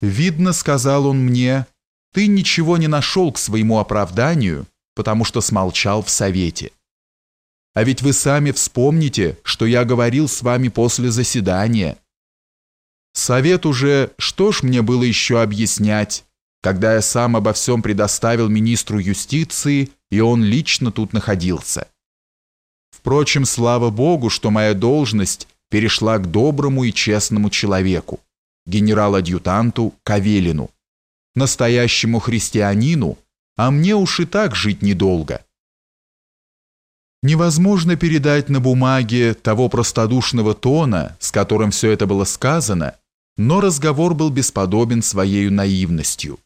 «Видно, — сказал он мне, — ты ничего не нашел к своему оправданию, потому что смолчал в совете. А ведь вы сами вспомните, что я говорил с вами после заседания. Совет уже, что ж мне было еще объяснять, когда я сам обо всем предоставил министру юстиции, и он лично тут находился. Впрочем, слава Богу, что моя должность перешла к доброму и честному человеку, генерал-адъютанту Кавелину, настоящему христианину, а мне уж и так жить недолго. Невозможно передать на бумаге того простодушного тона, с которым все это было сказано, но разговор был бесподобен своей наивностью.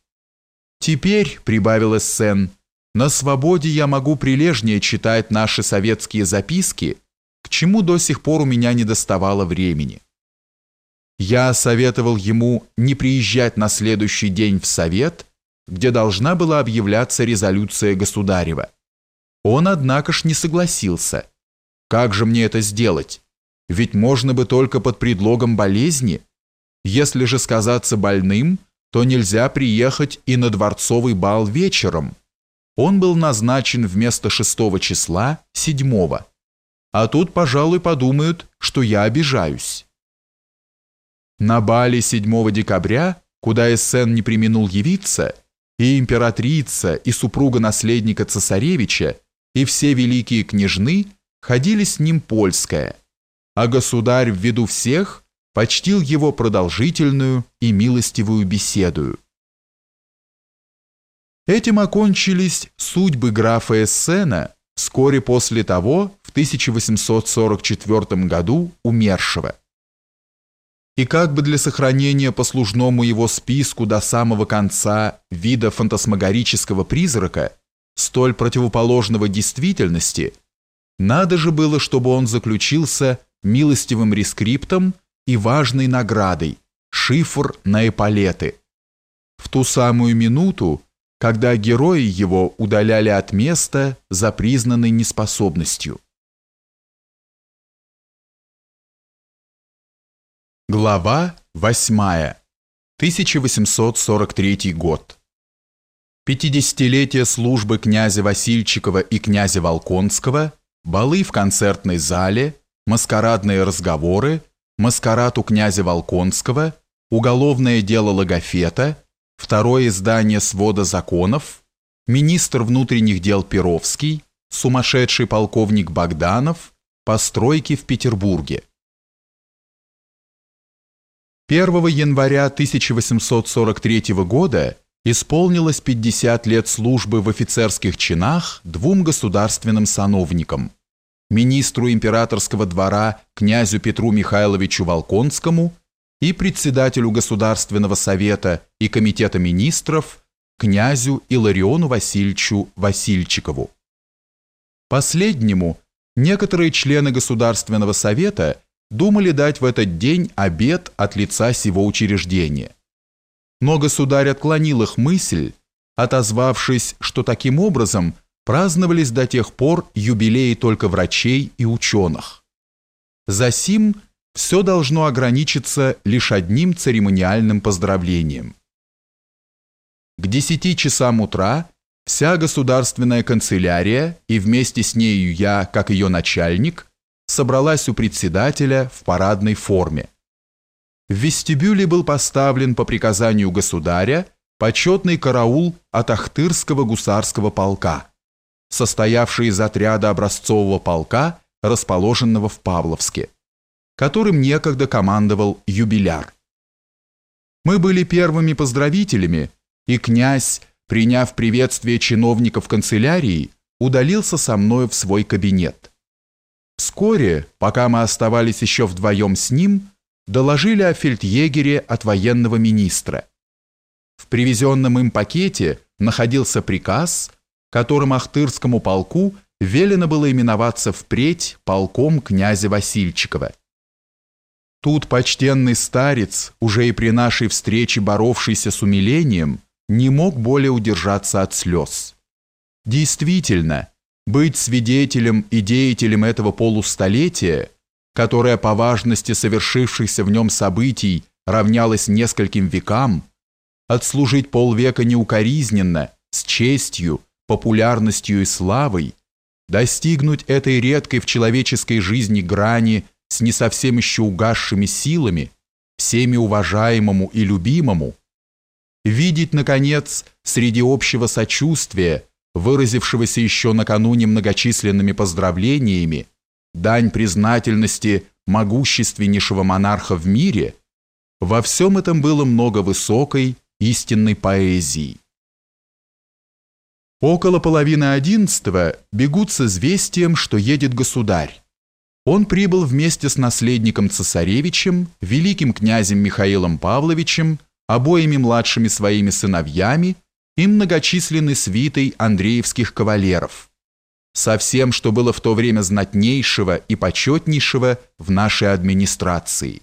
«Теперь», — прибавил Эссен, — «на свободе я могу прилежнее читать наши советские записки, к чему до сих пор у меня не доставало времени». Я советовал ему не приезжать на следующий день в совет, где должна была объявляться резолюция государева. Он, однако ж, не согласился. Как же мне это сделать? Ведь можно бы только под предлогом болезни. Если же сказаться больным, то нельзя приехать и на дворцовый бал вечером. Он был назначен вместо шестого числа седьмого. А тут, пожалуй, подумают, что я обижаюсь. На бале 7 декабря, куда Эссен не применул явиться, и императрица, и супруга наследника цесаревича, и все великие княжны ходили с ним польская, а государь в виду всех почтил его продолжительную и милостивую беседу. Этим окончились судьбы графа Эссена вскоре после того, в 1844 году умершего и как бы для сохранения послужному его списку до самого конца вида фантасмагорического призрака, столь противоположного действительности, надо же было, чтобы он заключился милостивым рескриптом и важной наградой – шифр на эполеты. В ту самую минуту, когда герои его удаляли от места за признанной неспособностью. Глава 8. 1843 год. Пятидесятилетие службы князя Васильчикова и князя Волконского, балы в концертной зале, маскарадные разговоры, маскарад у князя Волконского, уголовное дело Логофета, второе издание свода законов, министр внутренних дел Перовский, сумасшедший полковник Богданов, постройки в Петербурге. 1 января 1843 года исполнилось 50 лет службы в офицерских чинах двум государственным сановникам – министру императорского двора князю Петру Михайловичу Волконскому и председателю Государственного совета и комитета министров князю Илариону Васильевичу Васильчикову. Последнему некоторые члены Государственного совета – думали дать в этот день обед от лица сего учреждения. Но государь отклонил их мысль, отозвавшись, что таким образом праздновались до тех пор юбилеи только врачей и ученых. Засим все должно ограничиться лишь одним церемониальным поздравлением. К десяти часам утра вся государственная канцелярия и вместе с нею я, как ее начальник, собралась у председателя в парадной форме. В вестибюле был поставлен по приказанию государя почетный караул от Ахтырского гусарского полка, состоявший из отряда образцового полка, расположенного в Павловске, которым некогда командовал юбиляр. Мы были первыми поздравителями, и князь, приняв приветствие чиновников канцелярии, удалился со мной в свой кабинет. Вскоре, пока мы оставались еще вдвоем с ним, доложили о фельдъегере от военного министра. В привезенном им пакете находился приказ, которым Ахтырскому полку велено было именоваться впредь полком князя Васильчикова. Тут почтенный старец, уже и при нашей встрече боровшийся с умилением, не мог более удержаться от слез. Действительно, быть свидетелем и деятелем этого полустолетия, которое по важности совершившихся в нем событий равнялось нескольким векам, отслужить полвека неукоризненно, с честью, популярностью и славой, достигнуть этой редкой в человеческой жизни грани с не совсем еще угасшими силами, всеми уважаемому и любимому, видеть, наконец, среди общего сочувствия, выразившегося еще накануне многочисленными поздравлениями, дань признательности могущественнейшего монарха в мире, во всем этом было много высокой, истинной поэзии. Около половины одиннадцатого бегут с известием, что едет государь. Он прибыл вместе с наследником цесаревичем, великим князем Михаилом Павловичем, обоими младшими своими сыновьями и многочисленной свитой андреевских кавалеров, со всем, что было в то время знатнейшего и почетнейшего в нашей администрации.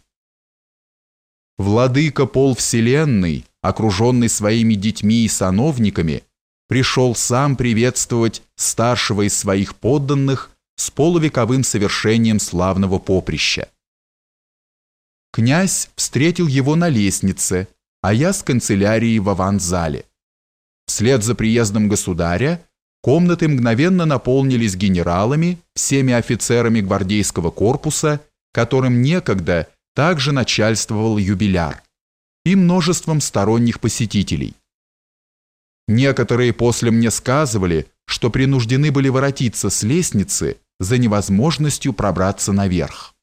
Владыка пол вселенной, окруженный своими детьми и сановниками, пришел сам приветствовать старшего из своих подданных с полувековым совершением славного поприща. Князь встретил его на лестнице, а я с канцелярией в аванзале. Вслед за приездом государя комнаты мгновенно наполнились генералами, всеми офицерами гвардейского корпуса, которым некогда также начальствовал юбиляр, и множеством сторонних посетителей. Некоторые после мне сказывали, что принуждены были воротиться с лестницы за невозможностью пробраться наверх.